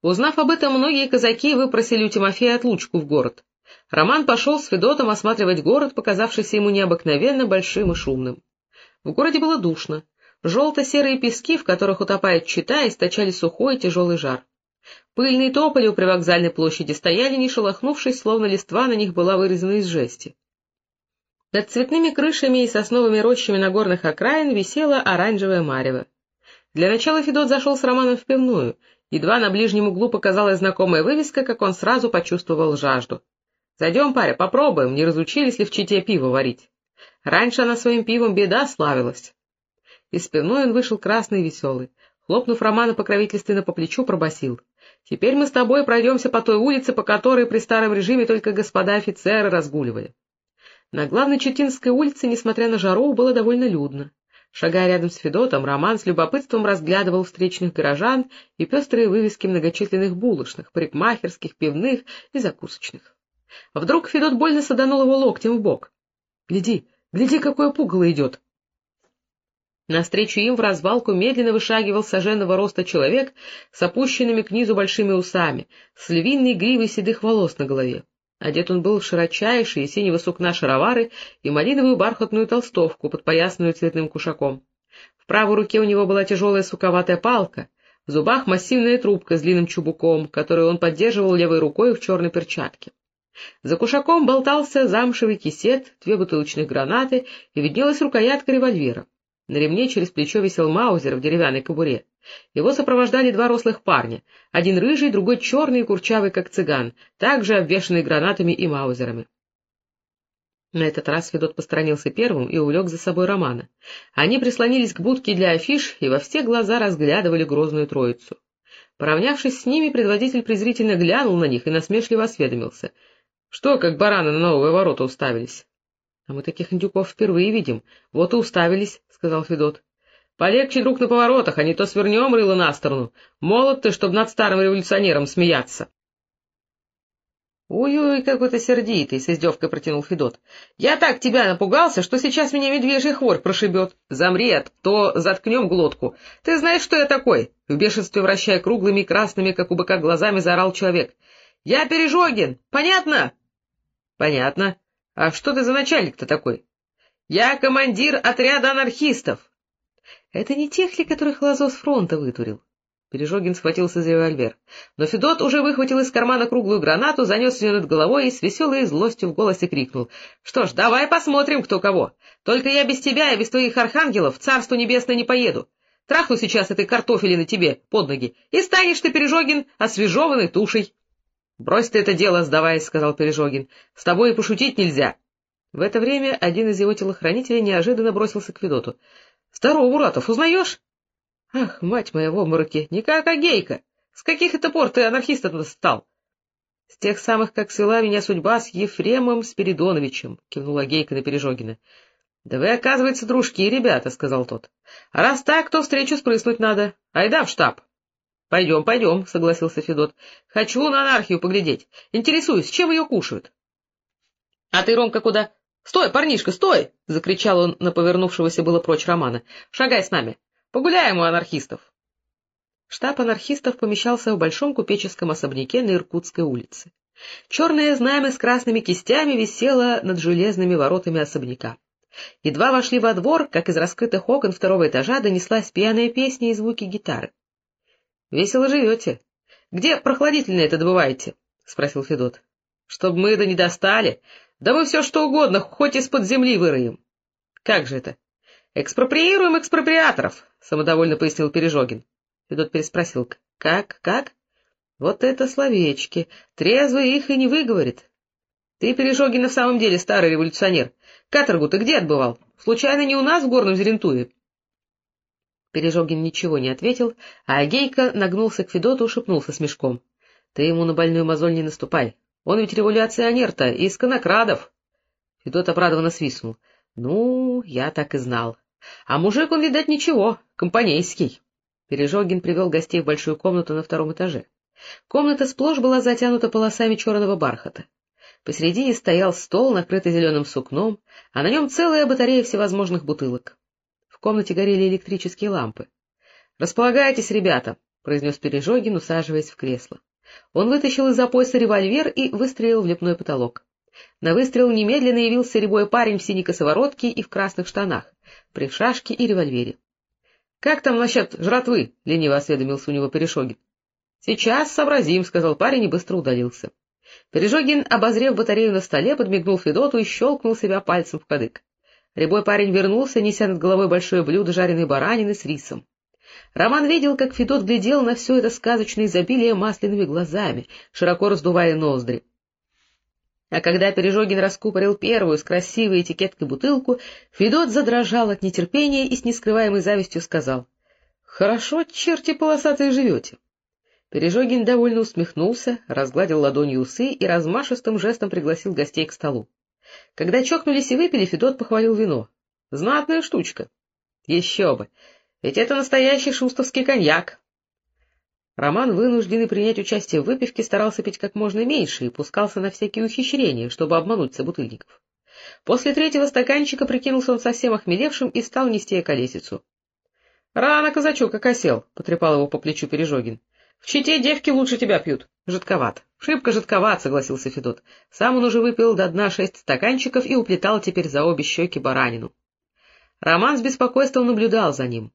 Узнав об этом, многие казаки выпросили у Тимофея отлучку в город. Роман пошел с Федотом осматривать город, показавшийся ему необыкновенно большим и шумным. В городе было душно. Желто-серые пески, в которых утопает чита, источали сухой и тяжелый жар. Пыльные тополи у привокзальной площади стояли, не шелохнувшись, словно листва на них была вырезана из жести. Над цветными крышами и сосновыми рощами нагорных окраин висела оранжевая марево. Для начала Федот зашел с Романом в пивную. Едва на ближнем углу показалась знакомая вывеска, как он сразу почувствовал жажду. — Зайдем, паря, попробуем, не разучились ли в Чите пиво варить. Раньше она своим пивом беда славилась. Из пивной он вышел красный и веселый. Хлопнув Романа покровительственно по плечу, пробасил: Теперь мы с тобой пройдемся по той улице, по которой при старом режиме только господа офицеры разгуливали. На главной Четинской улице, несмотря на жару, было довольно людно. Шагая рядом с Федотом, Роман с любопытством разглядывал встречных горожан и пестрые вывески многочисленных булочных, парикмахерских, пивных и закусочных. Вдруг Федот больно саданул его локтем в бок. — Гляди, гляди, какое пугало идет! Навстречу им в развалку медленно вышагивал соженного роста человек с опущенными к низу большими усами, с львиной гривой седых волос на голове. Одет он был в широчайшие синего сукна шаровары и малиновую бархатную толстовку, подпоясанную цветным кушаком. В правой руке у него была тяжелая суковатая палка, в зубах массивная трубка с длинным чубуком, которую он поддерживал левой рукой в черной перчатке. За кушаком болтался замшевый кисет, две бутылочных гранаты и виднелась рукоятка револьвера. На ремне через плечо висел маузер в деревянной кобуре. Его сопровождали два рослых парня, один рыжий, другой черный и курчавый, как цыган, также обвешанный гранатами и маузерами. На этот раз Федот посторонился первым и увлек за собой Романа. Они прислонились к будке для афиш и во все глаза разглядывали грозную троицу. Поравнявшись с ними, предводитель презрительно глянул на них и насмешливо осведомился. — Что, как бараны на новые ворота уставились? — А мы таких индюков впервые видим. Вот и уставились, — сказал Федот. — Полегче, друг, на поворотах, а не то свернем рыло на сторону. Молод ты, чтоб над старым революционером смеяться. «Ой — какой ты сердитый! — с издевкой протянул Федот. — Я так тебя напугался, что сейчас меня медвежий хворь прошибет. Замри, а то заткнем глотку. Ты знаешь, что я такой? В бешенстве вращая круглыми красными, как у быка, глазами заорал человек. — Я Пережогин! Понятно? — Понятно. А что ты за начальник-то такой? — Я командир отряда анархистов. — Это не тех ли, которых Лазо с фронта вытурил? Пережогин схватился за револьвер. Но Федот уже выхватил из кармана круглую гранату, занес ее над головой и с веселой злостью в голосе крикнул. — Что ж, давай посмотрим, кто кого. Только я без тебя и без твоих архангелов в царство небесное не поеду. Трахну сейчас этой картофели на тебе под ноги, и станешь ты, Пережогин, освежеванной тушей. — Брось ты это дело, сдаваясь, — сказал Пережогин. — С тобой и пошутить нельзя. В это время один из его телохранителей неожиданно бросился к Федоту. — Здорово, Уратов, узнаешь? — Ах, мать моя в обмороке, не как Агейка! С каких это пор ты анархистом стал? — С тех самых, как свела меня судьба с Ефремом Спиридоновичем, — кивнула Гейка на Пережогина. — Да вы, оказывается, дружки, ребята, — сказал тот. — А раз так, то встречу спрыснуть надо. Айда в штаб. — Пойдем, пойдем, — согласился Федот. — Хочу на анархию поглядеть. Интересуюсь, чем ее кушают? — А ты, Ромка, куда? — Стой, парнишка, стой! — закричал он на повернувшегося было прочь Романа. — Шагай с нами. Погуляем у анархистов. Штаб анархистов помещался в большом купеческом особняке на Иркутской улице. Черное знамя с красными кистями висело над железными воротами особняка. Едва вошли во двор, как из раскрытых окон второго этажа донеслась пьяная песня и звуки гитары. — Весело живете. Где прохладительное это добываете? — спросил Федот. — Чтоб мы да не достали. Да мы все что угодно, хоть из-под земли выроем. — Как же это? — Экспроприируем экспроприаторов, — самодовольно пояснил Пережогин. Федот переспросил. — Как, как? — Вот это словечки. Трезвый их и не выговорит. — Ты, Пережогин, на самом деле старый революционер. Каторгу ты где отбывал? Случайно не у нас в Горном Зерентуе? Пережогин ничего не ответил, а Агейка нагнулся к Федоту и шепнулся с мешком. — Ты ему на больную мозоль не наступай. Он ведь революционер-то, из конокрадов. Федот обрадованно свистнул. — Ну, я так и знал. А мужик он, видать, ничего, компанейский. Пережогин привел гостей в большую комнату на втором этаже. Комната сплошь была затянута полосами черного бархата. Посередине стоял стол, накрытый зеленым сукном, а на нем целая батарея всевозможных бутылок. В комнате горели электрические лампы. — Располагайтесь, ребята. — произнес Пережогин, усаживаясь в кресло. Он вытащил из-за пояса револьвер и выстрелил в лепной потолок. На выстрел немедленно явился рябой парень в синей косоворотке и в красных штанах, при шашке и револьвере. — Как там насчет жратвы? — лениво осведомился у него Перешогин. — Сейчас сообразим, — сказал парень и быстро удалился. Пережогин, обозрев батарею на столе, подмигнул Федоту и щелкнул себя пальцем в кадык. Рябой парень вернулся, неся над головой большое блюдо жареной баранины с рисом. Роман видел, как Федот глядел на все это сказочное изобилие масляными глазами, широко раздувая ноздри. А когда Пережогин раскупорил первую с красивой этикеткой бутылку, Федот задрожал от нетерпения и с нескрываемой завистью сказал, — Хорошо, черти полосатые, живете. Пережогин довольно усмехнулся, разгладил ладонью усы и размашистым жестом пригласил гостей к столу. Когда чокнулись и выпили, Федот похвалил вино. — Знатная штучка. — Еще бы! Ведь это настоящий шустовский коньяк. Роман, вынужденный принять участие в выпивке, старался пить как можно меньше и пускался на всякие ухищрения, чтобы обмануть собутыльников. После третьего стаканчика прикинулся он совсем охмелевшим и стал нести колесицу. — Рано казачок окосел, — потрепал его по плечу Пережогин. — В Чите девки лучше тебя пьют. Жидковат. — Шибко жидковат, — согласился Федот. Сам он уже выпил до дна шесть стаканчиков и уплетал теперь за обе щеки баранину. Роман с беспокойством наблюдал за ним.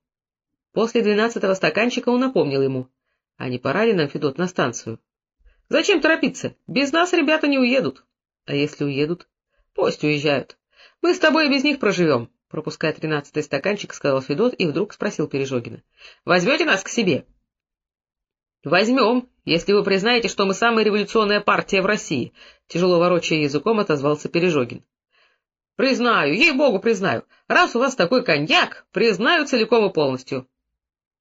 После двенадцатого стаканчика он напомнил ему. — А не пора ли нам, Федот, на станцию? — Зачем торопиться? Без нас ребята не уедут. — А если уедут? — Пусть уезжают. Мы с тобой без них проживем, — пропуская тринадцатый стаканчик, сказал Федот и вдруг спросил Пережогина. — Возьмете нас к себе? — Возьмем, если вы признаете, что мы самая революционная партия в России, — тяжело ворочая языком отозвался Пережогин. — Признаю, ей-богу, признаю. Раз у вас такой коньяк, признаю целиком и полностью. —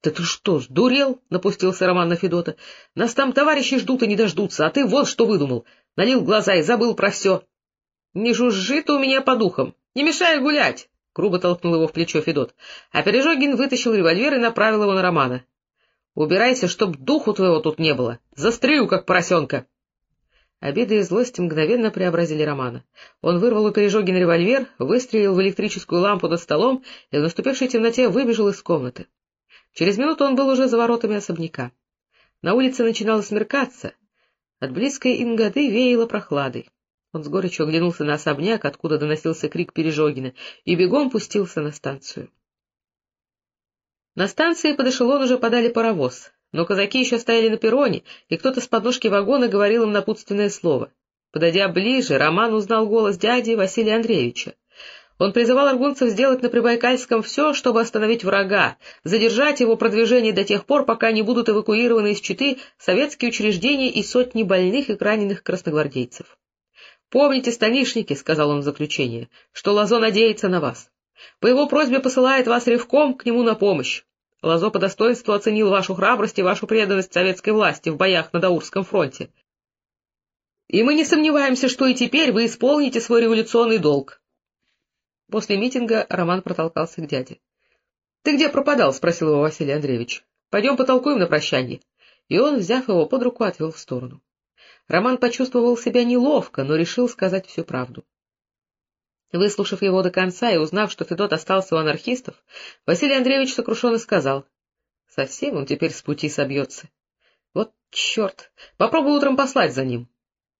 Да ты что, сдурел? — напустился Роман на Федота. — Нас там товарищи ждут и не дождутся, а ты вот что выдумал. Налил глаза и забыл про все. — Не жужжи ты у меня по духам. Не мешай гулять! — грубо толкнул его в плечо Федот. А Пережогин вытащил револьвер и направил его на Романа. — Убирайся, чтоб духу твоего тут не было. Застрелю, как поросенка. Обида и злость мгновенно преобразили Романа. Он вырвал у Пережогина револьвер, выстрелил в электрическую лампу над столом и в наступившей темноте выбежал из комнаты. Через минуту он был уже за воротами особняка. На улице начинало смеркаться. От близкой Ингады веяло прохладой. Он с горечью оглянулся на особняк, откуда доносился крик Пережогина, и бегом пустился на станцию. На станции под эшелон уже подали паровоз, но казаки еще стояли на перроне, и кто-то с подножки вагона говорил им напутственное слово. Подойдя ближе, Роман узнал голос дяди Василия Андреевича. Он призывал аргунцев сделать на Прибайкальском все, чтобы остановить врага, задержать его продвижение до тех пор, пока не будут эвакуированы из Читы советские учреждения и сотни больных и раненых красногвардейцев. «Помните, станишники, — сказал он в заключение, — что Лазо надеется на вас. По его просьбе посылает вас ревком к нему на помощь. Лазо по достоинству оценил вашу храбрость и вашу преданность советской власти в боях на Даурском фронте. И мы не сомневаемся, что и теперь вы исполните свой революционный долг. После митинга Роман протолкался к дяде. — Ты где пропадал? — спросил его Василий Андреевич. — Пойдем потолкуем на прощанье. И он, взяв его под руку, отвел в сторону. Роман почувствовал себя неловко, но решил сказать всю правду. Выслушав его до конца и узнав, что Федот остался у анархистов, Василий Андреевич сокрушенно сказал. — Совсем он теперь с пути собьется. — Вот черт! Попробуй утром послать за ним.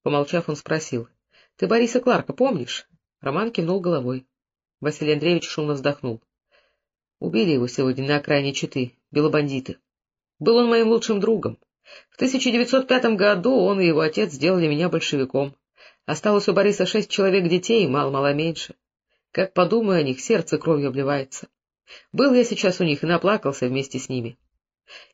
Помолчав, он спросил. — Ты Бориса Кларка помнишь? Роман кивнул головой. Василий Андреевич шумно вздохнул. Убили его сегодня на окраине Читы, белобандиты. Был он моим лучшим другом. В 1905 году он и его отец сделали меня большевиком. Осталось у Бориса шесть человек детей, мало-мало меньше. Как подумаю о них, сердце кровью обливается. Был я сейчас у них и наплакался вместе с ними.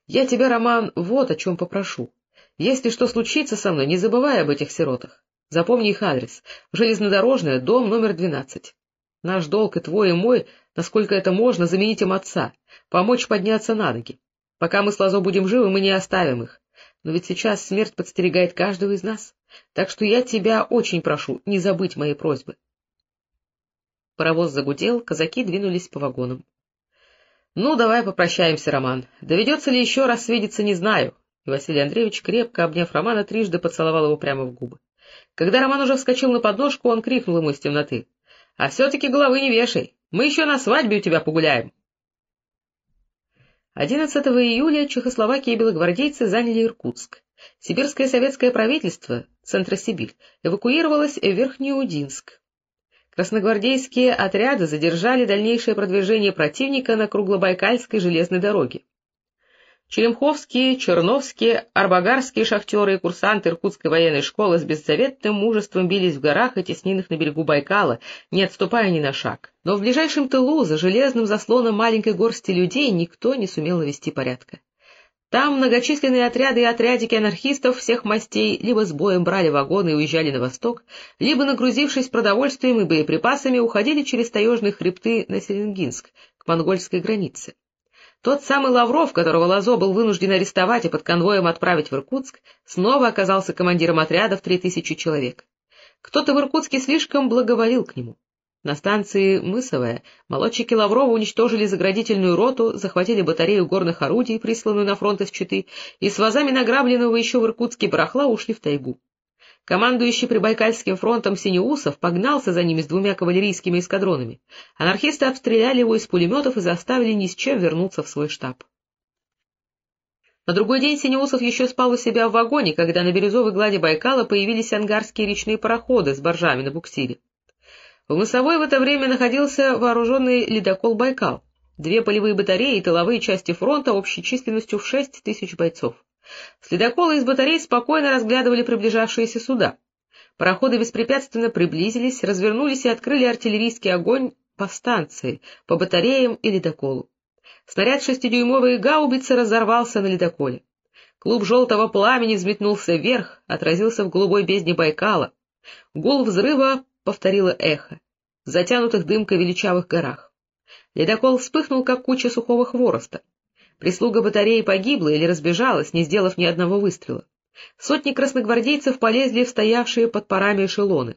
Я тебя, Роман, вот о чем попрошу. Если что случится со мной, не забывай об этих сиротах. Запомни их адрес. Железнодорожная, дом номер двенадцать. Наш долг и твой, и мой, насколько это можно, заменить им отца, помочь подняться на ноги. Пока мы с Лазо будем живы, мы не оставим их. Но ведь сейчас смерть подстерегает каждого из нас. Так что я тебя очень прошу не забыть моей просьбы. Паровоз загудел, казаки двинулись по вагонам. — Ну, давай попрощаемся, Роман. Доведется ли еще раз видеться, не знаю. И Василий Андреевич, крепко обняв Романа, трижды поцеловал его прямо в губы. Когда Роман уже вскочил на подножку, он крикнул ему из темноты. А все-таки головы не вешай, мы еще на свадьбе у тебя погуляем. 11 июля чехословакии и белогвардейцы заняли Иркутск. Сибирское советское правительство, Центросибирь, эвакуировалось в Верхнеудинск. Красногвардейские отряды задержали дальнейшее продвижение противника на Круглобайкальской железной дороге. Черемховские, Черновские, Арбагарские шахтеры и курсанты Иркутской военной школы с бесзаветным мужеством бились в горах и теснинах на берегу Байкала, не отступая ни на шаг. Но в ближайшем тылу, за железным заслоном маленькой горсти людей, никто не сумел навести порядка. Там многочисленные отряды и отрядики анархистов всех мастей либо с боем брали вагоны и уезжали на восток, либо, нагрузившись продовольствием и боеприпасами, уходили через таежные хребты на Селенгинск, к монгольской границе. Тот самый Лавров, которого Лазо был вынужден арестовать и под конвоем отправить в Иркутск, снова оказался командиром отряда в три тысячи человек. Кто-то в Иркутске слишком благоволил к нему. На станции Мысовая молодчики Лаврова уничтожили заградительную роту, захватили батарею горных орудий, присланную на фронт из Читы, и с вазами награбленного еще в Иркутске барахла ушли в тайгу. Командующий Прибайкальским фронтом Синеусов погнался за ними с двумя кавалерийскими эскадронами. Анархисты обстреляли его из пулеметов и заставили ни с чем вернуться в свой штаб. На другой день Синеусов еще спал у себя в вагоне, когда на бирюзовой глади Байкала появились ангарские речные пароходы с боржами на буксире. В Мысовой в это время находился вооруженный ледокол «Байкал», две полевые батареи и тыловые части фронта общей численностью в шесть тысяч бойцов. Следоколы из батарей спокойно разглядывали приближавшиеся суда. Пароходы беспрепятственно приблизились, развернулись и открыли артиллерийский огонь по станции, по батареям и ледоколу. Снаряд шестидюймовой гаубицы разорвался на ледоколе. Клуб желтого пламени взметнулся вверх, отразился в голубой бездне Байкала. Гул взрыва повторило эхо, в затянутых дымкой величавых горах. Ледокол вспыхнул, как куча сухого хвороста. Прислуга батареи погибла или разбежалась, не сделав ни одного выстрела. Сотни красногвардейцев полезли в стоявшие под парами эшелоны.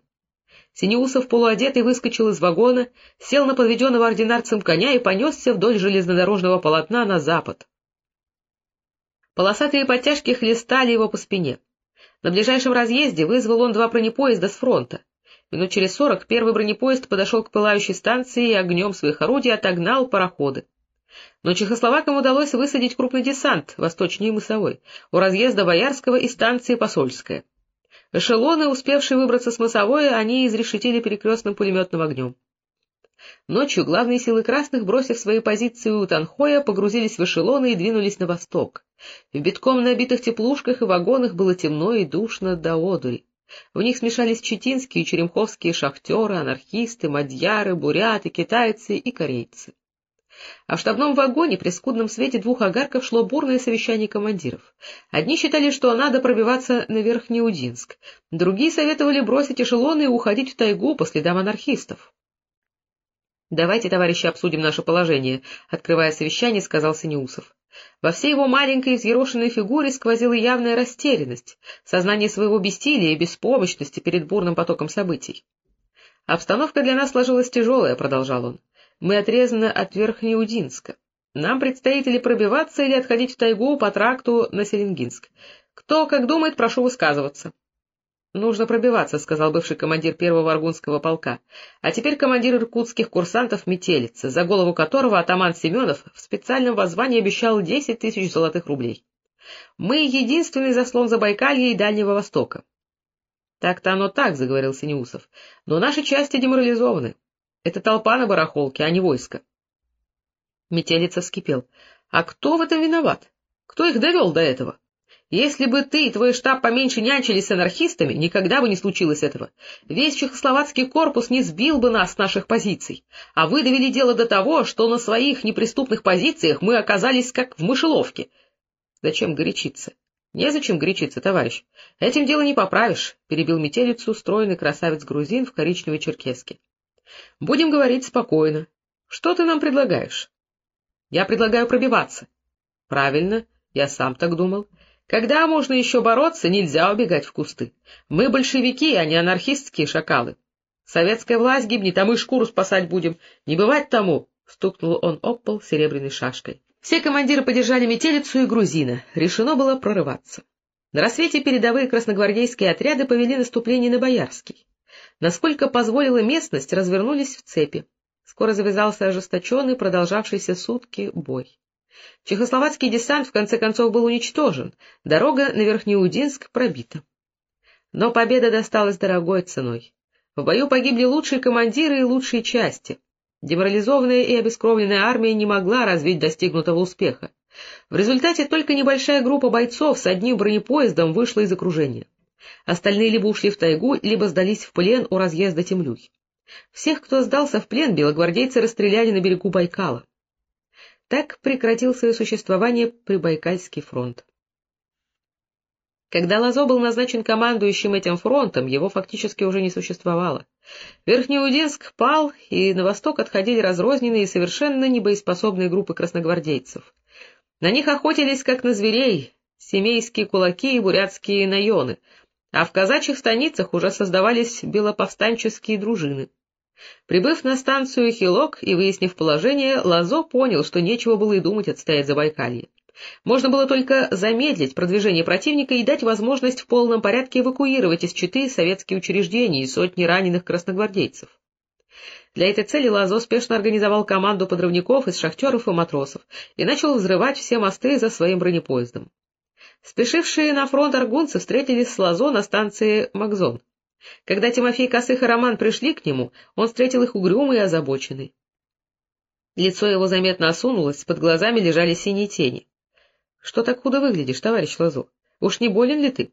Синеусов полуодетый выскочил из вагона, сел на подведенного ординарцем коня и понесся вдоль железнодорожного полотна на запад. Полосатые подтяжки хлестали его по спине. На ближайшем разъезде вызвал он два бронепоезда с фронта. Минут через сорок первый бронепоезд подошел к пылающей станции и огнем своих орудий отогнал пароходы. Но чехословакам удалось высадить крупный десант восточнее Мысовой, у разъезда Боярского и станции Посольская. Эшелоны, успевшие выбраться с Мысовой, они изрешетили перекрестным пулеметным огнем. Ночью главные силы красных, бросив свои позиции у Танхоя, погрузились в эшелоны и двинулись на восток. В битком набитых теплушках и вагонах было темно и душно до одури. В них смешались читинские и черемховские шахтеры, анархисты, мадьяры, буряты, китайцы и корейцы а в штабном вагоне при скудном свете двух огарков шло бурное совещание командиров. Одни считали, что надо пробиваться на Верхнеудинск, другие советовали бросить эшелоны и уходить в тайгу по следам анархистов. — Давайте, товарищи, обсудим наше положение, — открывая совещание, сказал Синеусов. Во всей его маленькой взъерошенной фигуре сквозила явная растерянность, сознание своего бессилия и беспомощности перед бурным потоком событий. — Обстановка для нас сложилась тяжелая, — продолжал он. Мы отрезаны от Верхнеудинска. Нам предстоит или пробиваться, или отходить в тайгу по тракту на Селенгинск. Кто как думает, прошу высказываться. — Нужно пробиваться, — сказал бывший командир первого аргунского полка, а теперь командир иркутских курсантов Метелица, за голову которого атаман Семенов в специальном воззвании обещал десять тысяч золотых рублей. Мы единственный заслон Забайкалья и Дальнего Востока. — Так-то оно так, — заговорил Синеусов, — но наши части деморализованы. Это толпа на барахолке, а не войско. Метелица вскипел. — А кто в этом виноват? Кто их довел до этого? Если бы ты и твой штаб поменьше нянчились с анархистами, никогда бы не случилось этого. Весь чехословацкий корпус не сбил бы нас с наших позиций, а вы довели дело до того, что на своих неприступных позициях мы оказались как в мышеловке. Зачем горячиться? Незачем горячиться, товарищ. Этим дело не поправишь, — перебил метелицу стройный красавец-грузин в коричневой черкеске. Будем говорить спокойно. Что ты нам предлагаешь? Я предлагаю пробиваться. Правильно, я сам так думал. Когда можно еще бороться, нельзя убегать в кусты. Мы большевики, а не анархистские шакалы. Советская власть гибнет, а мы шкуру спасать будем. Не бывать тому, — стукнул он об пол серебряной шашкой. Все командиры поддержали метелицу и грузина. Решено было прорываться. На рассвете передовые красногвардейские отряды повели наступление на Боярский. Насколько позволила местность, развернулись в цепи. Скоро завязался ожесточенный, продолжавшийся сутки бой. Чехословацкий десант в конце концов был уничтожен, дорога на Верхнеудинск пробита. Но победа досталась дорогой ценой. В бою погибли лучшие командиры и лучшие части. Деморализованная и обескровленная армия не могла развить достигнутого успеха. В результате только небольшая группа бойцов с одним бронепоездом вышла из окружения. Остальные либо ушли в тайгу, либо сдались в плен у разъезда Темлюй. Всех, кто сдался в плен, белогвардейцы расстреляли на берегу Байкала. Так прекратил свое существование Прибайкальский фронт. Когда Лазо был назначен командующим этим фронтом, его фактически уже не существовало. Верхнеудинск пал, и на восток отходили разрозненные и совершенно небоеспособные группы красногвардейцев. На них охотились, как на зверей, семейские кулаки и бурятские наёны, а в казачьих станицах уже создавались белоповстанческие дружины. Прибыв на станцию Хилок и выяснив положение, Лазо понял, что нечего было и думать отстоять Забайкалье. Можно было только замедлить продвижение противника и дать возможность в полном порядке эвакуировать из Читы советские учреждения и сотни раненых красногвардейцев. Для этой цели Лазо спешно организовал команду подрывников из шахтеров и матросов и начал взрывать все мосты за своим бронепоездом. Спешившие на фронт аргунцы встретились с Лазо на станции Макзон. Когда Тимофей Косых и Роман пришли к нему, он встретил их угрюмый и озабоченный. Лицо его заметно осунулось, под глазами лежали синие тени. — Что так худо выглядишь, товарищ Лазо? Уж не болен ли ты?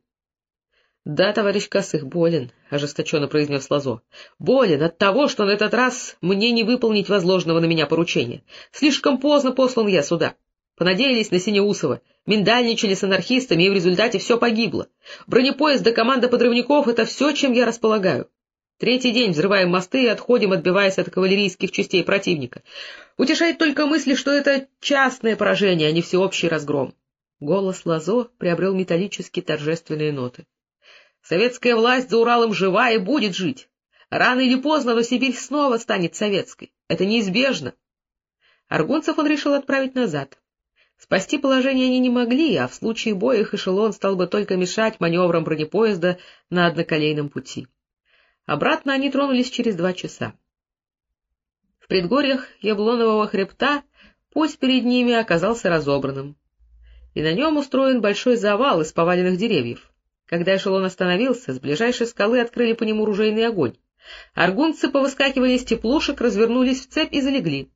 — Да, товарищ Косых, болен, — ожесточенно произнес Лазо. — Болен от того, что на этот раз мне не выполнить возложенного на меня поручения. Слишком поздно послан я сюда. Понадеялись на Синеусова, миндальничали с анархистами, и в результате все погибло. Бронепоезд до команда подрывников — это все, чем я располагаю. Третий день взрываем мосты и отходим, отбиваясь от кавалерийских частей противника. Утешает только мысль, что это частное поражение, а не всеобщий разгром. Голос Лазо приобрел металлические торжественные ноты. Советская власть за Уралом жива и будет жить. Рано или поздно, но Сибирь снова станет советской. Это неизбежно. Аргунцев он решил отправить назад. Спасти положение они не могли, а в случае боя их эшелон стал бы только мешать маневрам бронепоезда на одноколейном пути. Обратно они тронулись через два часа. В предгорьях Яблонового хребта путь перед ними оказался разобранным, и на нем устроен большой завал из поваленных деревьев. Когда эшелон остановился, с ближайшей скалы открыли по нему ружейный огонь. Аргунцы повыскакивали из теплушек, развернулись в цепь и залегли.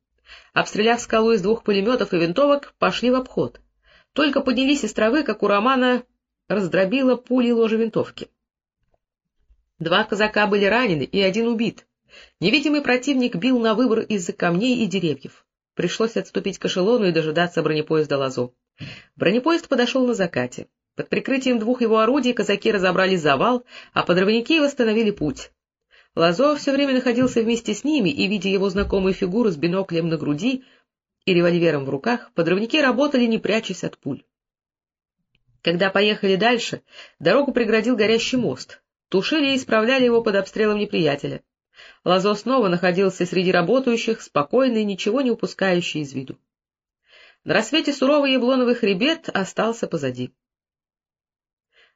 Обстреляв скалу из двух пулеметов и винтовок, пошли в обход. Только поднялись из травы, как у Романа раздробила пули ложа винтовки. Два казака были ранены и один убит. Невидимый противник бил на выбор из-за камней и деревьев. Пришлось отступить к эшелону и дожидаться бронепоезда Лазо. Бронепоезд подошел на закате. Под прикрытием двух его орудий казаки разобрали завал, а подрывники восстановили путь. Лазо все время находился вместе с ними, и, видя его знакомую фигуру с биноклем на груди и револьвером в руках, подрывники работали, не прячась от пуль. Когда поехали дальше, дорогу преградил горящий мост. Тушили и исправляли его под обстрелом неприятеля. Лазо снова находился среди работающих, спокойный, ничего не упускающий из виду. На рассвете суровый яблоновый хребет остался позади.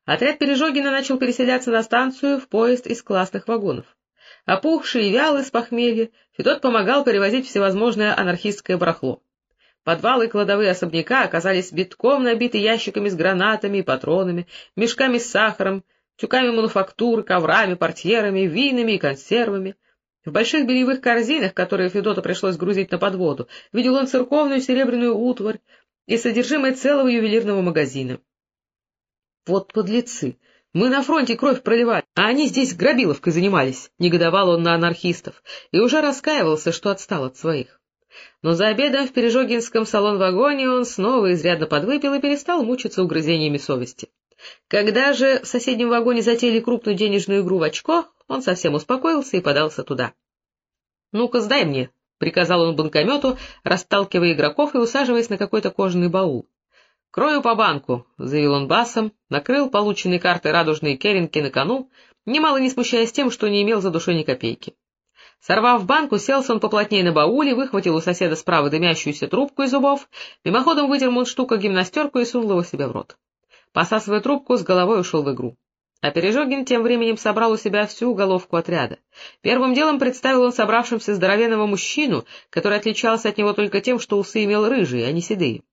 Отряд Пережогина начал переселяться на станцию в поезд из классных вагонов. Опухший и вялый с похмелья, Федот помогал перевозить всевозможное анархистское барахло. Подвалы и кладовые особняка оказались битком набиты ящиками с гранатами и патронами, мешками с сахаром, тюками мануфактуры, коврами, портьерами, винами и консервами. В больших бельевых корзинах, которые Федоту пришлось грузить на подводу, видел он церковную серебряную утварь и содержимое целого ювелирного магазина. Вот подлецы! Мы на фронте кровь проливали, а они здесь грабиловкой занимались, — негодовал он на анархистов, и уже раскаивался, что отстал от своих. Но за обедом в Пережогинском салон-вагоне он снова изрядно подвыпил и перестал мучиться угрызениями совести. Когда же в соседнем вагоне затеяли крупную денежную игру в очко, он совсем успокоился и подался туда. — Ну-ка, сдай мне, — приказал он банкомету, расталкивая игроков и усаживаясь на какой-то кожаный баул. — Крою по банку, — заявил он басом, накрыл полученные карты радужные керенки на кону, немало не смущаясь тем, что не имел за душой ни копейки. Сорвав банку, селся он поплотнее на бауле, выхватил у соседа справа дымящуюся трубку из зубов, мимоходом вытер мундштука гимнастерку и сунул его себе в рот. Посасывая трубку, с головой ушел в игру. А Пережогин тем временем собрал у себя всю головку отряда. Первым делом представил он собравшимся здоровенного мужчину, который отличался от него только тем, что усы имел рыжие, а не седые.